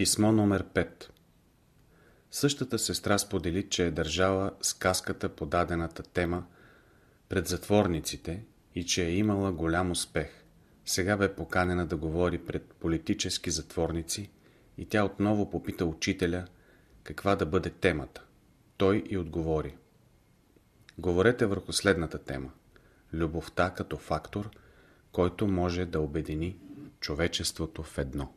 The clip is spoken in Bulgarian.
Писмо номер 5 Същата сестра сподели, че е държала сказката по дадената тема пред затворниците и че е имала голям успех. Сега бе поканена да говори пред политически затворници и тя отново попита учителя каква да бъде темата. Той и отговори. Говорете върху следната тема. Любовта като фактор, който може да обедини човечеството в едно.